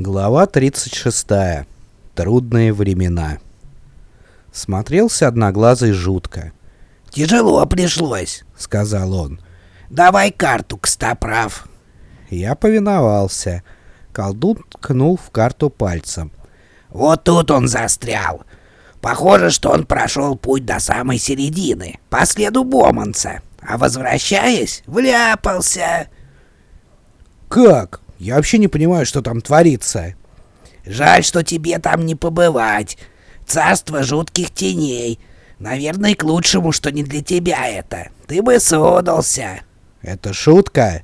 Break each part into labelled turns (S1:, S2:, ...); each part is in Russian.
S1: Глава 36. Трудные времена. Смотрелся одноглазый жутко.
S2: «Тяжело пришлось», — сказал он. «Давай карту, Костоправ».
S1: Я повиновался. Колдун ткнул в карту пальцем.
S2: «Вот тут он застрял. Похоже, что он прошел путь до самой середины, по следу Боманца, а возвращаясь, вляпался».
S1: «Как?» Я вообще не понимаю, что там творится.
S2: Жаль, что тебе там не побывать. Царство жутких теней. Наверное, к лучшему, что не для тебя это. Ты бы судался.
S1: Это шутка?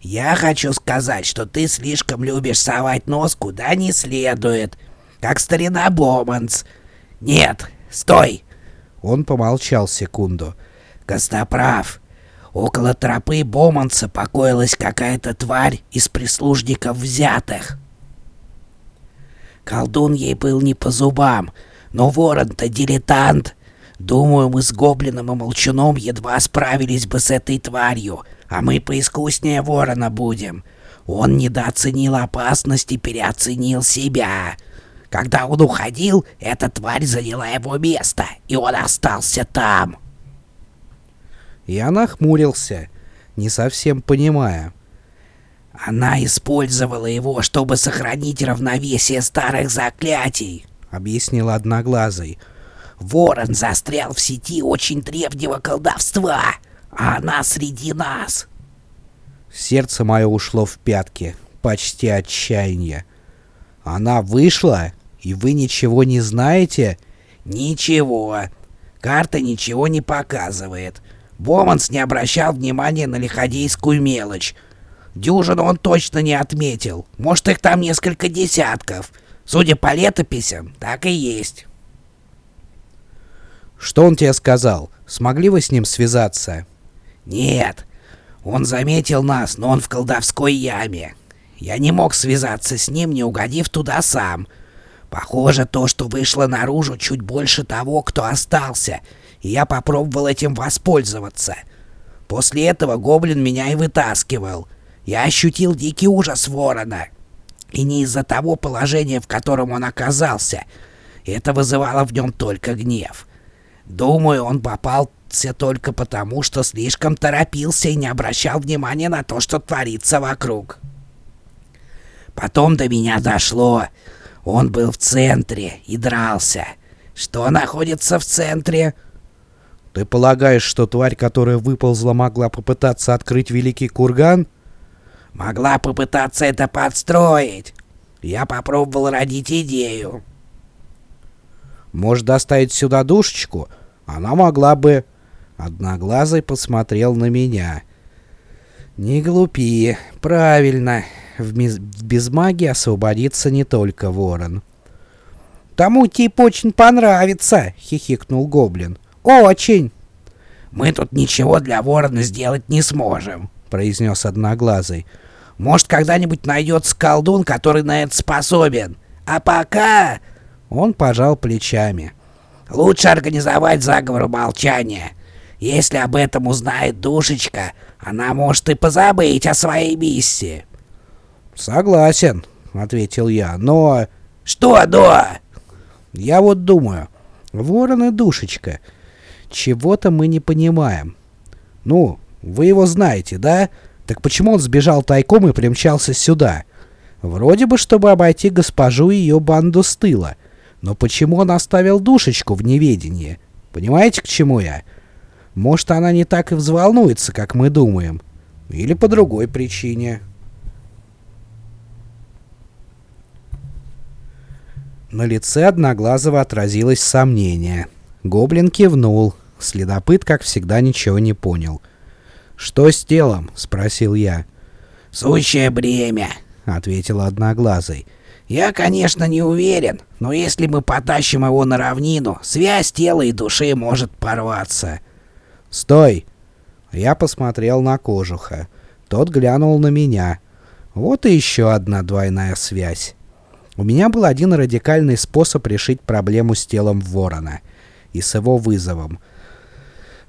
S2: Я хочу сказать, что ты слишком любишь совать нос куда не следует. Как старина Боманс. Нет, стой.
S1: Он помолчал секунду.
S2: Костоправ, Около тропы Боманса покоилась какая-то тварь из прислужников взятых. Колдун ей был не по зубам, но ворон-то дилетант. Думаю, мы с Гоблином и Молчуном едва справились бы с этой тварью, а мы поискуснее ворона будем. Он недооценил опасность и переоценил себя. Когда он уходил, эта тварь заняла его место, и он остался там.
S1: Я нахмурился, не совсем понимая.
S2: «Она использовала его, чтобы сохранить равновесие старых заклятий», — объяснил Одноглазый. «Ворон застрял в сети очень древнего колдовства, а она среди нас».
S1: Сердце мое ушло в пятки, почти отчаяние. «Она вышла, и вы ничего не знаете?»
S2: «Ничего. Карта ничего не показывает. Боманс не обращал внимания на лиходейскую мелочь. Дюжину он точно не отметил. Может, их там несколько десятков. Судя по летописям, так и есть.
S1: Что он тебе сказал? Смогли вы с ним связаться?
S2: Нет. Он заметил нас, но он в колдовской яме. Я не мог связаться с ним, не угодив туда сам. Похоже, то, что вышло наружу, чуть больше того, кто остался — и я попробовал этим воспользоваться. После этого гоблин меня и вытаскивал. Я ощутил дикий ужас ворона. И не из-за того положения, в котором он оказался. Это вызывало в нем только гнев. Думаю, он попался только потому, что слишком торопился и не обращал внимания на то, что творится вокруг. Потом до меня дошло. Он был в центре и дрался. Что находится в центре?
S1: Ты полагаешь, что тварь, которая выползла, могла попытаться открыть великий курган?
S2: Могла попытаться это подстроить. Я попробовал родить идею.
S1: Может, доставить сюда душечку? Она могла бы... Одноглазый посмотрел на меня. Не глупи. Правильно. В, миз... в безмагии освободится не только ворон.
S3: «Тому тип очень понравится!» — хихикнул гоблин. «Очень!»
S2: «Мы тут ничего для ворона сделать не сможем», — произнес Одноглазый. «Может, когда-нибудь найдется колдун, который на это способен. А пока...» Он пожал плечами. «Лучше организовать заговор молчания. Если об этом узнает душечка, она может и позабыть о своей миссии».
S1: «Согласен», — ответил я, — «но...»
S2: «Что «но»?»
S1: «Я вот думаю, ворон и душечка — чего-то мы не понимаем. Ну, вы его знаете, да? Так почему он сбежал тайком и примчался сюда? Вроде бы, чтобы обойти госпожу и ее банду с тыла. Но почему он оставил душечку в неведении? Понимаете, к чему я? Может, она не так и взволнуется, как мы думаем. Или по другой причине. На лице Одноглазого отразилось сомнение. Гоблин кивнул. Следопыт, как всегда, ничего не понял. «Что с телом?» — спросил я.
S2: «Сущее бремя», — ответил Одноглазый. «Я, конечно, не уверен, но если мы потащим его на равнину, связь тела и души может порваться».
S1: «Стой!» Я посмотрел на кожуха. Тот глянул на меня. Вот и еще одна двойная связь. У меня был один радикальный способ решить проблему с телом ворона и с его вызовом —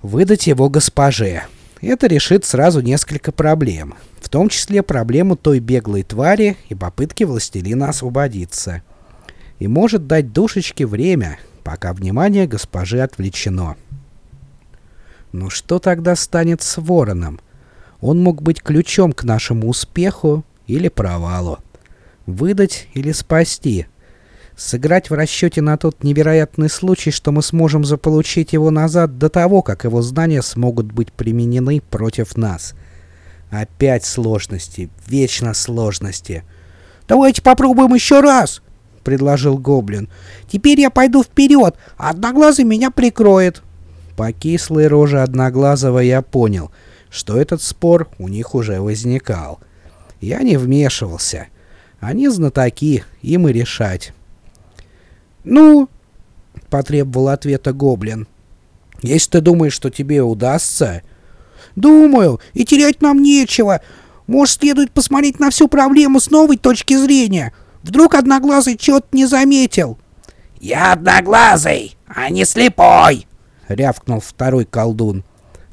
S1: выдать его госпоже. это решит сразу несколько проблем, в том числе проблему той беглой твари и попытки властелина освободиться. И может дать душечке время, пока внимание госпожи отвлечено. Ну что тогда станет с вороном? Он мог быть ключом к нашему успеху или провалу. Выдать или спасти. Сыграть в расчете на тот невероятный случай, что мы сможем заполучить его назад до того, как его знания смогут быть применены против нас. Опять сложности, вечно сложности.
S3: «Давайте попробуем еще раз!» — предложил Гоблин. «Теперь я пойду вперед, а Одноглазый меня прикроет».
S1: По кислой роже Одноглазого я понял, что этот спор у них уже возникал. Я не вмешивался. Они знатоки, им и решать.
S3: «Ну?» — потребовал ответа Гоблин.
S1: «Если ты думаешь, что тебе удастся...»
S3: «Думаю, и терять нам нечего. Может, следует посмотреть на всю проблему с новой точки зрения. Вдруг Одноглазый чего-то не заметил».
S2: «Я Одноглазый, а не слепой!»
S1: — рявкнул второй колдун.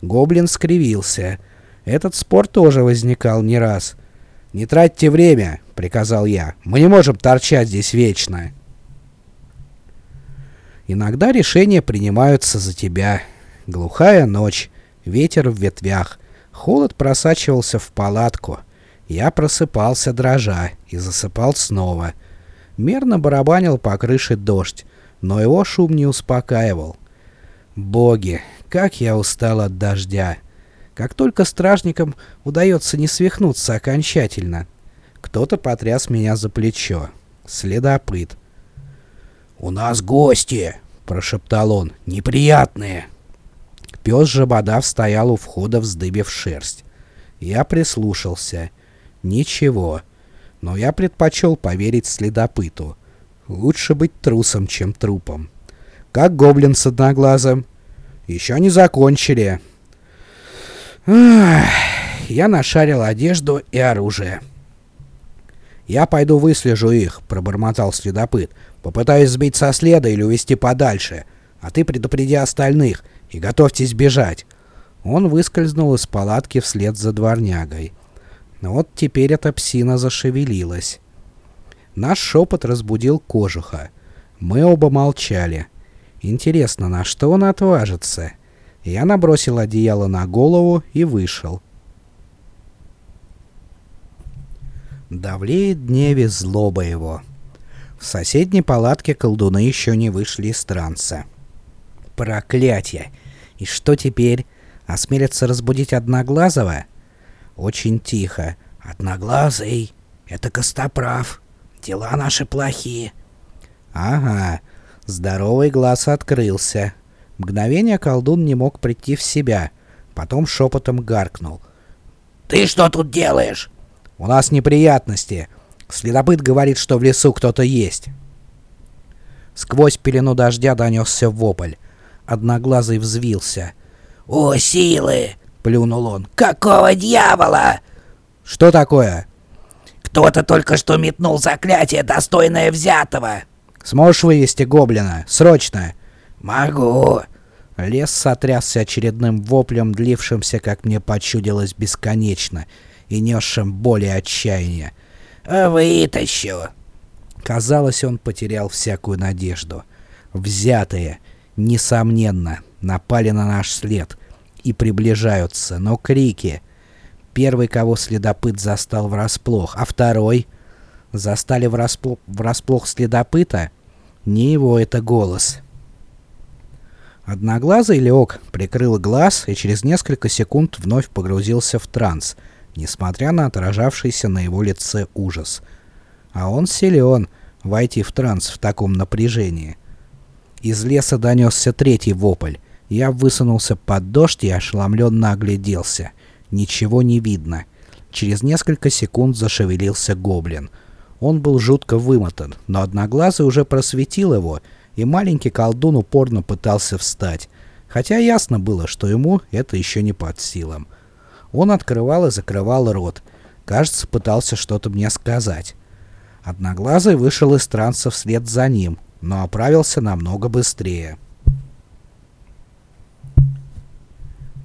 S1: Гоблин скривился. Этот спор тоже возникал не раз. «Не тратьте время», — приказал я. «Мы не можем торчать здесь вечно». Иногда решения принимаются за тебя. Глухая ночь, ветер в ветвях, холод просачивался в палатку. Я просыпался дрожа и засыпал снова. Мерно барабанил по крыше дождь, но его шум не успокаивал. Боги, как я устал от дождя! Как только стражникам удается не свихнуться окончательно. Кто-то потряс меня за плечо. Следопыт.
S2: «У нас гости!» — прошептал он. «Неприятные!»
S1: Пес Жабодав стоял у входа, вздыбив шерсть. Я прислушался. Ничего. Но я предпочел поверить следопыту. Лучше быть трусом, чем трупом. Как гоблин с одноглазым. Еще не закончили. Ах, я нашарил одежду и оружие. «Я пойду выслежу их», — пробормотал следопыт. «Попытаюсь сбить со следа или увести подальше. А ты предупреди остальных и готовьтесь бежать». Он выскользнул из палатки вслед за дворнягой. Вот теперь эта псина зашевелилась. Наш шепот разбудил кожуха. Мы оба молчали. Интересно, на что он отважится? Я набросил одеяло на голову и вышел. Давлеет дневе злоба его. В соседней палатке колдуны еще не вышли из транса. Проклятье! И что теперь? Осмелятся разбудить Одноглазого? Очень тихо. Одноглазый, это Костоправ. Дела наши плохие. Ага, Здоровый глаз открылся. Мгновение колдун не мог прийти в себя. Потом шепотом гаркнул.
S2: «Ты что тут делаешь?»
S1: «У нас неприятности. Следопыт говорит, что в лесу кто-то есть». Сквозь пелену дождя донесся вопль. Одноглазый взвился.
S2: «О, силы!» — плюнул он. «Какого дьявола?»
S1: «Что такое?»
S2: «Кто-то только что метнул заклятие, достойное взятого!»
S1: Сможешь вывести гоблина? Срочно!»
S2: «Могу!»
S1: Лес сотрясся очередным воплем, длившимся, как мне почудилось, бесконечно, и несшим боль и отчаяние.
S2: «Вытащу!»
S1: Казалось, он потерял всякую надежду. Взятые, несомненно, напали на наш след и приближаются, но крики... Первый, кого следопыт застал врасплох, а второй — Застали врасплох, врасплох следопыта? Не его это голос. Одноглазый Леок прикрыл глаз и через несколько секунд вновь погрузился в транс, несмотря на отражавшийся на его лице ужас. А он силен войти в транс в таком напряжении. Из леса донесся третий вопль. Я высунулся под дождь и ошеломленно огляделся. Ничего не видно. Через несколько секунд зашевелился гоблин — он был жутко вымотан, но Одноглазый уже просветил его, и маленький колдун упорно пытался встать, хотя ясно было, что ему это еще не под силам. Он открывал и закрывал рот, кажется, пытался что-то мне сказать. Одноглазый вышел из транса вслед за ним, но оправился намного быстрее.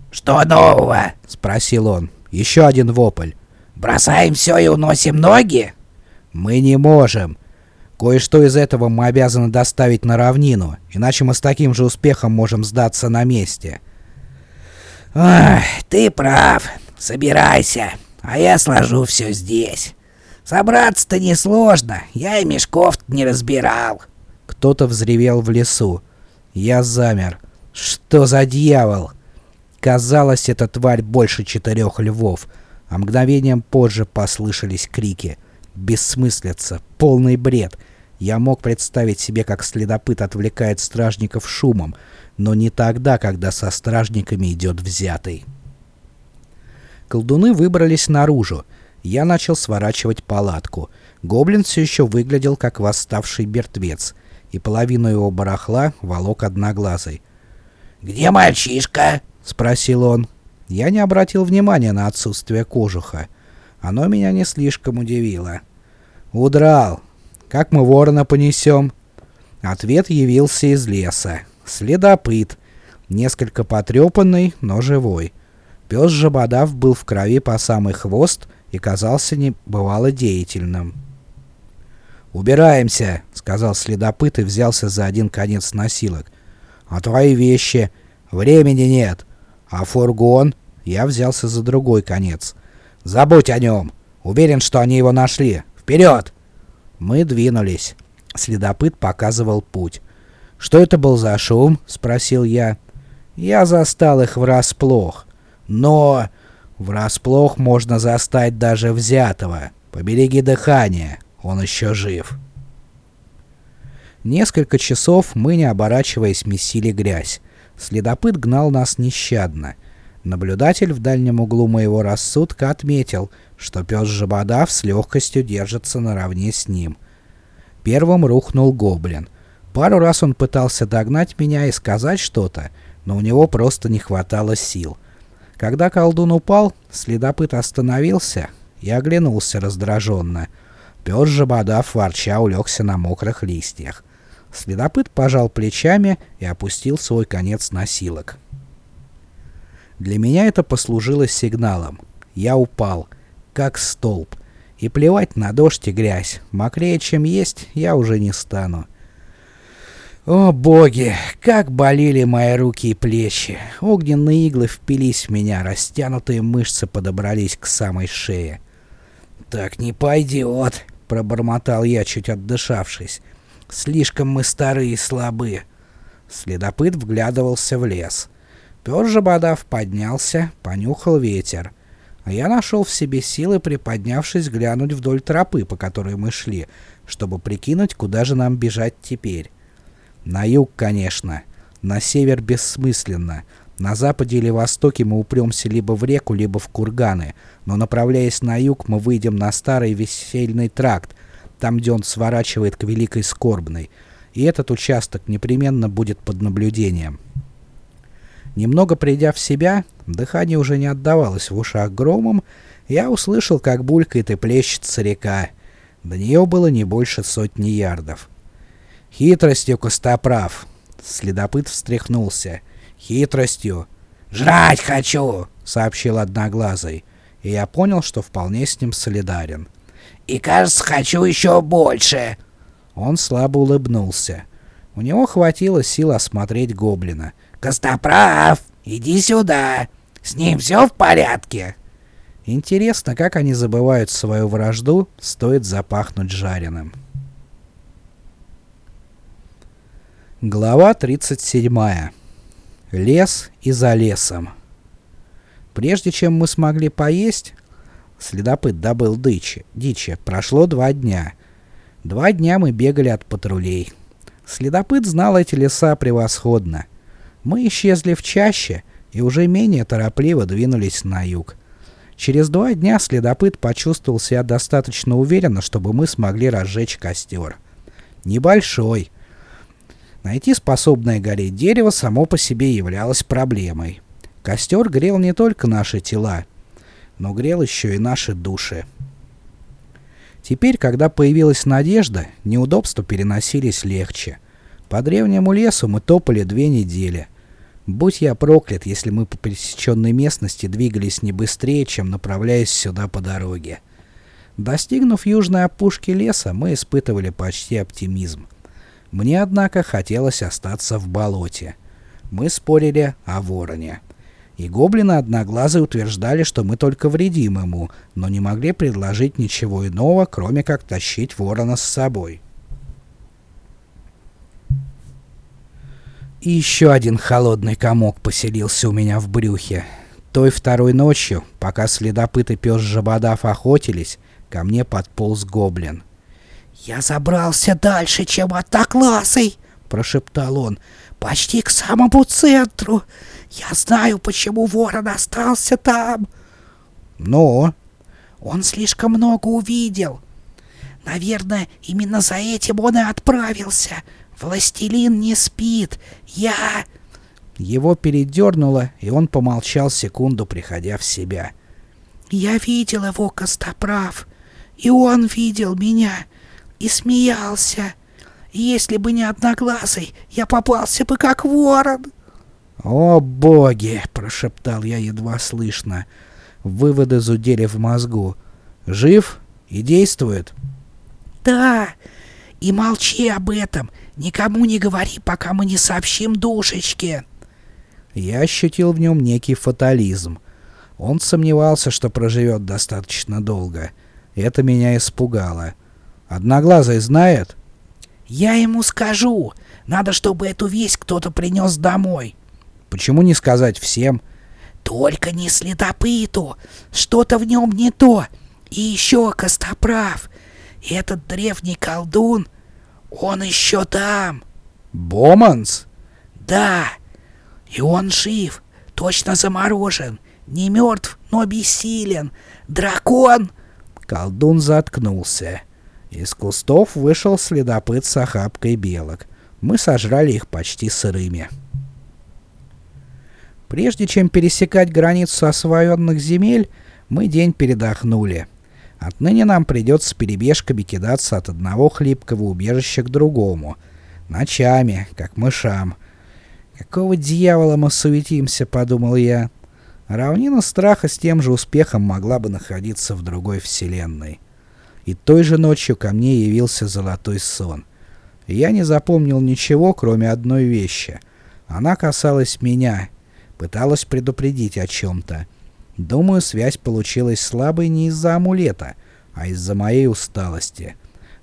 S2: «Что нового?»
S1: — спросил он. Еще один вопль.
S2: «Бросаем все и уносим ноги?»
S1: «Мы не можем. Кое-что из этого мы обязаны доставить на равнину, иначе мы с таким же успехом можем сдаться на месте».
S2: «Ах, ты прав. Собирайся, а я сложу все здесь. Собраться-то несложно, я и мешков не разбирал».
S1: Кто-то взревел в лесу. Я замер. Что за дьявол? Казалось, эта тварь больше четырех львов, а мгновением позже послышались крики. Бессмыслица, полный бред. Я мог представить себе, как следопыт отвлекает стражников шумом, но не тогда, когда со стражниками идет взятый. Колдуны выбрались наружу. Я начал сворачивать палатку. Гоблин все еще выглядел как восставший мертвец, и половину его барахла волок одноглазый.
S2: «Где мальчишка?»
S1: — спросил он. Я не обратил внимания на отсутствие кожуха. Оно меня не слишком удивило. «Удрал. Как мы ворона понесем?» Ответ явился из леса. Следопыт. Несколько потрепанный, но живой. Пес Жабодав был в крови по самый хвост и казался небывало деятельным. «Убираемся», — сказал следопыт и взялся за один конец носилок. «А твои вещи? Времени нет. А фургон?» Я взялся за другой конец. «Забудь о нем. Уверен, что они его нашли. Вперед!» Мы двинулись. Следопыт показывал путь. «Что это был за шум?» — спросил я. Я застал их врасплох. Но врасплох можно застать даже взятого. Побереги дыхание, он еще жив. Несколько часов мы, не оборачиваясь, месили грязь. Следопыт гнал нас нещадно. Наблюдатель в дальнем углу моего рассудка отметил, что пес Жабодав с легкостью держится наравне с ним. Первым рухнул гоблин. Пару раз он пытался догнать меня и сказать что-то, но у него просто не хватало сил. Когда колдун упал, следопыт остановился и оглянулся раздраженно. Пес Жабодав ворча улегся на мокрых листьях. Следопыт пожал плечами и опустил свой конец носилок. Для меня это послужило сигналом. Я упал, как столб. И плевать на дождь и грязь. Мокрее, чем есть, я уже не стану. О боги, как болели мои руки и плечи. Огненные иглы впились в меня, растянутые мышцы подобрались к самой шее. «Так не пойдет», — пробормотал я, чуть отдышавшись. «Слишком мы старые и слабые». Следопыт вглядывался в лес. Пёс Жабодав поднялся, понюхал ветер. А я нашел в себе силы, приподнявшись, глянуть вдоль тропы, по которой мы шли, чтобы прикинуть, куда же нам бежать теперь. На юг, конечно. На север бессмысленно. На западе или востоке мы упремся либо в реку, либо в курганы, но направляясь на юг, мы выйдем на старый весельный тракт, там, где он сворачивает к Великой Скорбной, и этот участок непременно будет под наблюдением. Немного придя в себя, дыхание уже не отдавалось в ушах громом, я услышал, как булькает и плещется река. До нее было не больше сотни ярдов. «Хитростью, Костоправ!» Следопыт встряхнулся. «Хитростью!»
S2: «Жрать хочу!»
S1: — сообщил Одноглазый. И я понял, что вполне с ним солидарен.
S2: «И кажется, хочу еще больше!»
S1: Он слабо улыбнулся. У него хватило сил осмотреть гоблина —
S2: «Костоправ, иди сюда! С ним все в порядке?»
S1: Интересно, как они забывают свою вражду, стоит запахнуть жареным. Глава 37. Лес и за лесом. Прежде чем мы смогли поесть, следопыт добыл дичи, дичи. Прошло два дня. Два дня мы бегали от патрулей. Следопыт знал эти леса превосходно — мы исчезли в чаще и уже менее торопливо двинулись на юг. Через два дня следопыт почувствовал себя достаточно уверенно, чтобы мы смогли разжечь костер. Небольшой. Найти способное гореть дерево само по себе являлось проблемой. Костер грел не только наши тела, но грел еще и наши души. Теперь, когда появилась надежда, неудобства переносились легче. По древнему лесу мы топали две недели — Будь я проклят, если мы по пересеченной местности двигались не быстрее, чем направляясь сюда по дороге. Достигнув южной опушки леса, мы испытывали почти оптимизм. Мне, однако, хотелось остаться в болоте. Мы спорили о вороне. И гоблины одноглазые утверждали, что мы только вредим ему, но не могли предложить ничего иного, кроме как тащить ворона с собой. И еще один холодный комок поселился у меня в брюхе. Той второй ночью, пока следопыт и пес Жабодав охотились, ко мне подполз гоблин.
S3: «Я забрался дальше, чем одноклассый!» — прошептал он. «Почти к самому центру! Я знаю, почему ворон остался там!»
S1: «Ну?»
S3: «Он слишком много увидел. Наверное, именно за этим он и отправился. Властелин не спит. Я...»
S1: Его передернуло, и он помолчал секунду, приходя в себя.
S3: «Я видел его, Костоправ, и он видел меня, и смеялся. Если бы не Одноглазый, я попался бы как ворон».
S1: «О, боги!» — прошептал я едва слышно. Выводы зудели в мозгу. «Жив и действует?»
S3: «Да, и молчи об этом. Никому не говори, пока мы не сообщим душечке».
S1: Я ощутил в нем некий фатализм. Он сомневался, что проживет достаточно долго. Это меня испугало. Одноглазый знает?
S3: «Я ему скажу. Надо, чтобы эту весть кто-то принес домой».
S1: «Почему не сказать всем?»
S3: «Только не следопыту. Что-то в нем не то. И еще Костоправ. Этот древний колдун, он еще там».
S1: «Боманс?»
S3: «Да. И он жив. Точно заморожен. Не мертв, но бессилен. Дракон!»
S1: Колдун заткнулся. Из кустов вышел следопыт с охапкой белок. Мы сожрали их почти сырыми. Прежде чем пересекать границу освоенных земель, мы день передохнули. Отныне нам придется перебежками кидаться от одного хлипкого убежища к другому. Ночами, как мышам. Какого дьявола мы суетимся, подумал я. Равнина страха с тем же успехом могла бы находиться в другой вселенной. И той же ночью ко мне явился золотой сон. Я не запомнил ничего, кроме одной вещи. Она касалась меня, пыталась предупредить о чем-то. Думаю, связь получилась слабой не из-за амулета, а из-за моей усталости.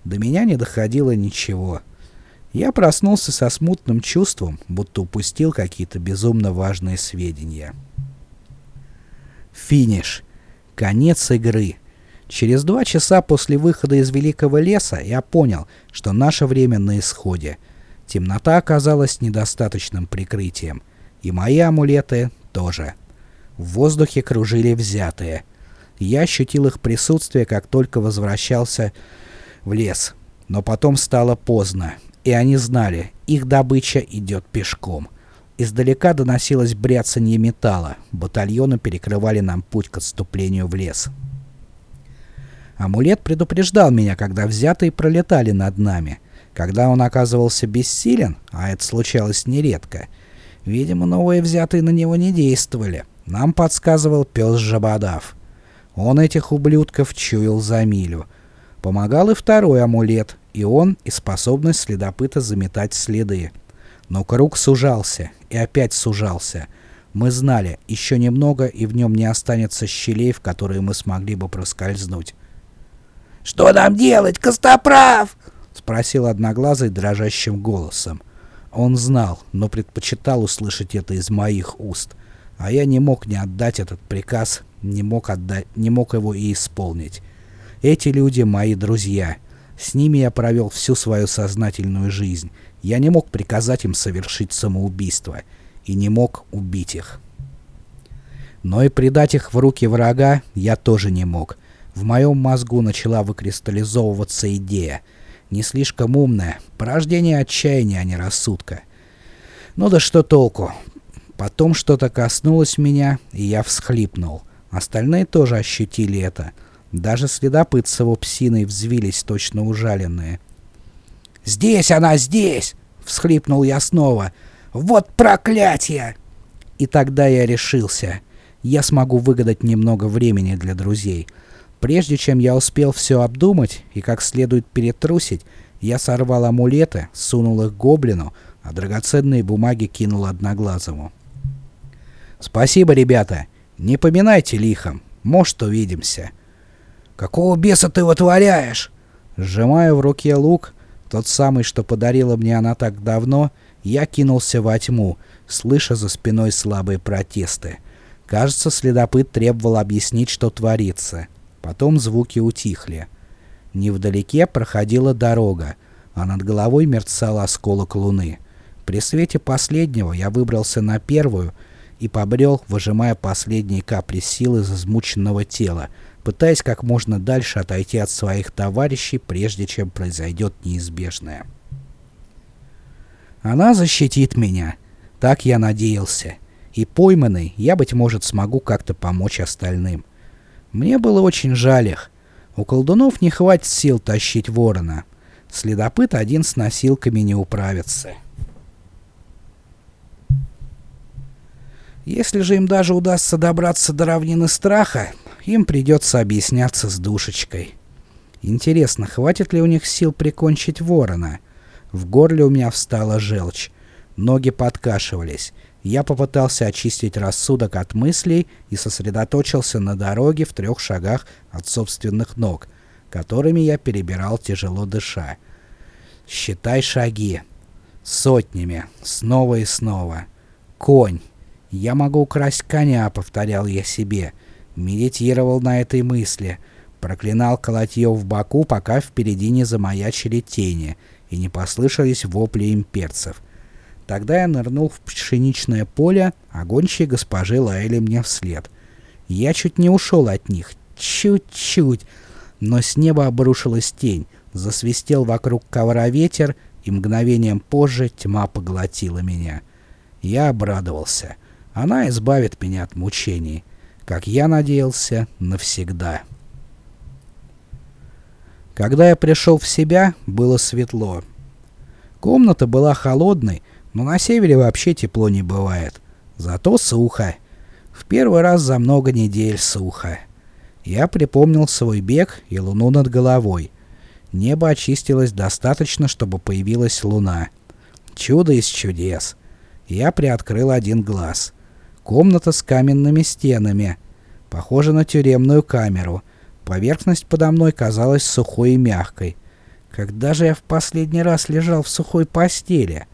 S1: До меня не доходило ничего. Я проснулся со смутным чувством, будто упустил какие-то безумно важные сведения. Финиш. Конец игры. Через два часа после выхода из Великого леса я понял, что наше время на исходе. Темнота оказалась недостаточным прикрытием. И мои амулеты тоже. В воздухе кружили взятые. Я ощутил их присутствие, как только возвращался в лес. Но потом стало поздно, и они знали, их добыча идет пешком. Издалека доносилось бряцанье металла. Батальоны перекрывали нам путь к отступлению в лес. Амулет предупреждал меня, когда взятые пролетали над нами. Когда он оказывался бессилен, а это случалось нередко, видимо, новые взятые на него не действовали. Нам подсказывал пес Жабодав. Он этих ублюдков чуял за милю. Помогал и второй амулет, и он, и способность следопыта заметать следы. Но круг сужался, и опять сужался. Мы знали, еще немного, и в нем не останется щелей, в которые мы смогли бы проскользнуть.
S3: «Что нам делать, Костоправ?»
S1: — спросил Одноглазый дрожащим голосом. Он знал, но предпочитал услышать это из моих уст, а я не мог не отдать этот приказ, не мог, отдать, не мог его и исполнить. Эти люди мои друзья. С ними я провел всю свою сознательную жизнь, я не мог приказать им совершить самоубийство и не мог убить их. Но и предать их в руки врага я тоже не мог. В моем мозгу начала выкристаллизовываться идея. Не слишком умная, порождение отчаяния, а не рассудка. Ну да что толку? Потом что-то коснулось меня, и я всхлипнул. Остальные тоже ощутили это. Даже следопыт с его псиной взвились точно ужаленные.
S3: «Здесь она, здесь!» — всхлипнул я снова. «Вот проклятие!»
S1: И тогда я решился. Я смогу выгадать немного времени для друзей. Прежде чем я успел все обдумать и как следует перетрусить, я сорвал амулеты, сунул их гоблину, а драгоценные бумаги кинул Одноглазому. «Спасибо, ребята. Не поминайте лихом. Может, увидимся».
S2: «Какого беса ты вытворяешь?»
S1: Сжимая в руке лук, тот самый, что подарила мне она так давно, я кинулся во тьму, слыша за спиной слабые протесты. Кажется, следопыт требовал объяснить, что творится. Потом звуки утихли. Невдалеке проходила дорога, а над головой мерцал осколок луны. При свете последнего я выбрался на первую и побрел, выжимая последние капли силы из измученного тела, пытаясь как можно дальше отойти от своих товарищей, прежде чем произойдет неизбежное. Она защитит меня. Так я надеялся. И пойманный, я, быть может, смогу как-то помочь остальным. Мне было очень жаль их. У колдунов не хватит сил тащить ворона. Следопыт один с носилками не управится. Если же им даже удастся добраться до равнины страха, им придется объясняться с душечкой. Интересно, хватит ли у них сил прикончить ворона? В горле у меня встала желчь. Ноги подкашивались. Я попытался очистить рассудок от мыслей и сосредоточился на дороге в трех шагах от собственных ног, которыми я перебирал тяжело дыша. Считай шаги. Сотнями. Снова и снова. Конь. Я могу украсть коня, повторял я себе. Медитировал на этой мысли. Проклинал колотье в боку, пока впереди не замаячили тени и не послышались вопли имперцев. Тогда я нырнул в пшеничное поле, а гончие госпожи лаяли мне вслед. Я чуть не ушел от них. Чуть-чуть. Но с неба обрушилась тень, засвистел вокруг ковра ветер, и мгновением позже тьма поглотила меня. Я обрадовался. Она избавит меня от мучений как я надеялся, навсегда. Когда я пришел в себя, было светло. Комната была холодной, но на севере вообще тепло не бывает. Зато сухо. В первый раз за много недель сухо. Я припомнил свой бег и луну над головой. Небо очистилось достаточно, чтобы появилась луна. Чудо из чудес. Я приоткрыл один глаз — Комната с каменными стенами. Похожа на тюремную камеру. Поверхность подо мной казалась сухой и мягкой. Когда же я в последний раз лежал в сухой постели?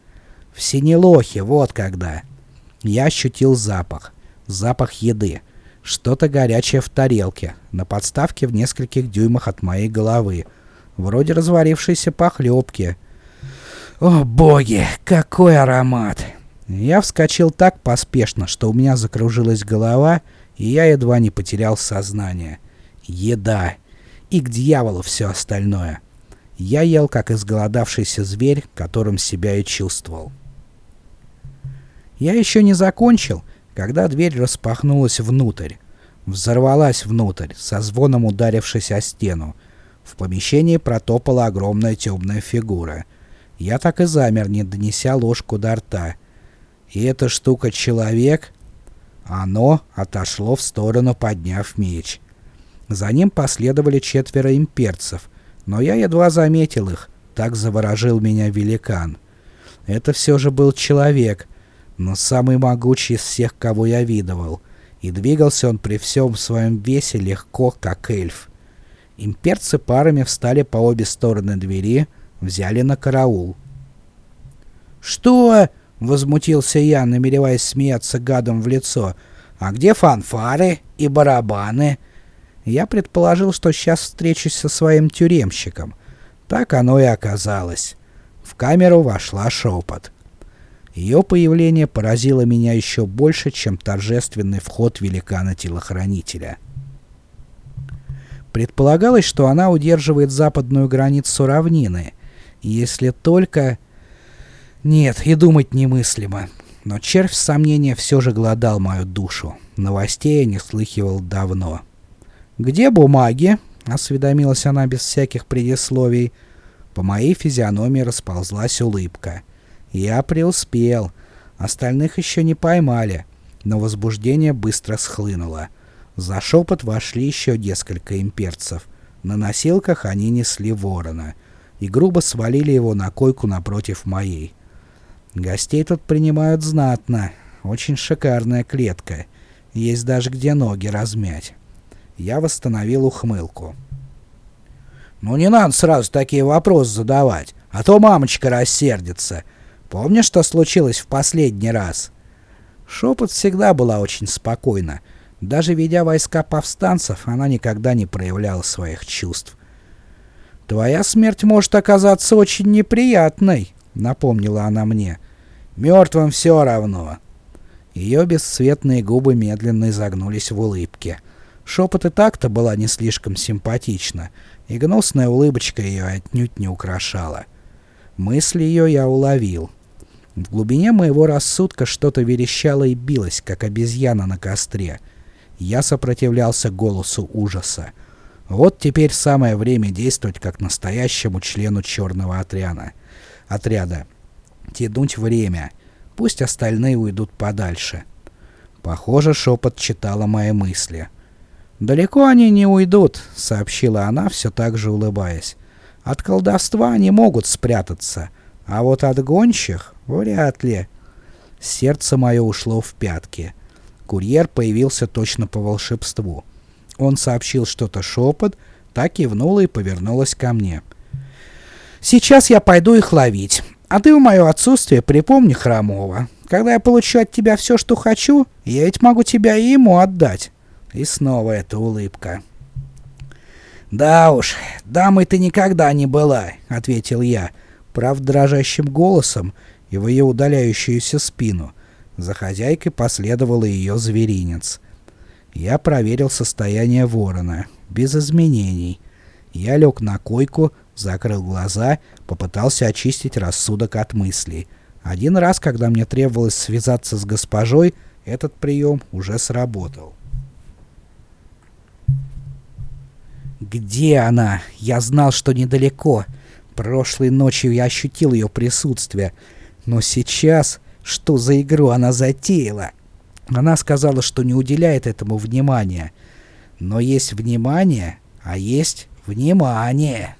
S1: В Синелохе, вот когда. Я ощутил запах. Запах еды. Что-то горячее в тарелке, на подставке в нескольких дюймах от моей головы. Вроде разварившейся похлебки. О боги, какой аромат! Я вскочил так поспешно, что у меня закружилась голова, и я едва не потерял сознание. Еда. И к дьяволу все остальное. Я ел, как изголодавшийся зверь, которым себя и чувствовал. Я еще не закончил, когда дверь распахнулась внутрь. Взорвалась внутрь, со звоном ударившись о стену. В помещении протопала огромная темная фигура. Я так и замер, не донеся ложку до рта — и эта штука человек, оно отошло в сторону, подняв меч. За ним последовали четверо имперцев, но я едва заметил их, так заворожил меня великан. Это все же был человек, но самый могучий из всех, кого я видывал, и двигался он при всем своем весе легко, как эльф. Имперцы парами встали по обе стороны двери, взяли на караул. «Что?» — возмутился я, намереваясь смеяться гадом в лицо. «А где фанфары и барабаны?» Я предположил, что сейчас встречусь со своим тюремщиком. Так оно и оказалось. В камеру вошла шепот. Ее появление поразило меня еще больше, чем торжественный вход великана-телохранителя. Предполагалось, что она удерживает западную границу равнины, если только... Нет, и думать немыслимо. Но червь сомнения все же голодал мою душу. Новостей я не слыхивал давно. «Где бумаги?» — осведомилась она без всяких предисловий. По моей физиономии расползлась улыбка. «Я преуспел. Остальных еще не поймали. но возбуждение быстро схлынуло. За шепот вошли еще несколько имперцев. На носилках они несли ворона и грубо свалили его на койку напротив моей. Гостей тут принимают знатно. Очень шикарная клетка. Есть даже где ноги размять. Я восстановил ухмылку. «Ну не надо сразу такие вопросы задавать, а то мамочка рассердится. Помнишь, что случилось в последний раз?» Шепот всегда была очень спокойна. Даже ведя войска повстанцев, она никогда не проявляла своих чувств. «Твоя смерть может оказаться очень неприятной», — напомнила она мне. «Мертвым все равно». Ее бесцветные губы медленно изогнулись в улыбке. Шепот и так-то была не слишком симпатична, и гнусная улыбочка ее отнюдь не украшала. Мысли ее я уловил. В глубине моего рассудка что-то верещало и билось, как обезьяна на костре. Я сопротивлялся голосу ужаса. Вот теперь самое время действовать как настоящему члену черного отряда. Отряда. Тянуть время. Пусть остальные уйдут подальше. Похоже, шепот читала мои мысли. «Далеко они не уйдут», — сообщила она, все так же улыбаясь. «От колдовства они могут спрятаться, а вот от гонщих вряд ли». Сердце мое ушло в пятки. Курьер появился точно по волшебству. Он сообщил что-то шепот, так кивнула и повернулась ко мне. «Сейчас я пойду их ловить. А ты в мое отсутствие припомни Хромова. Когда я получу от тебя все, что хочу, я ведь могу тебя и ему отдать. И снова эта улыбка. «Да уж, дамой ты никогда не была», — ответил я, прав дрожащим голосом и в ее удаляющуюся спину. За хозяйкой последовал ее зверинец. Я проверил состояние ворона. Без изменений. Я лег на койку, закрыл глаза, попытался очистить рассудок от мыслей. Один раз, когда мне требовалось связаться с госпожой, этот прием уже сработал. Где она? Я знал, что недалеко. Прошлой ночью я ощутил ее присутствие. Но сейчас... Что за игру она затеяла? Она сказала, что не уделяет этому внимания. Но есть внимание, а есть внимание.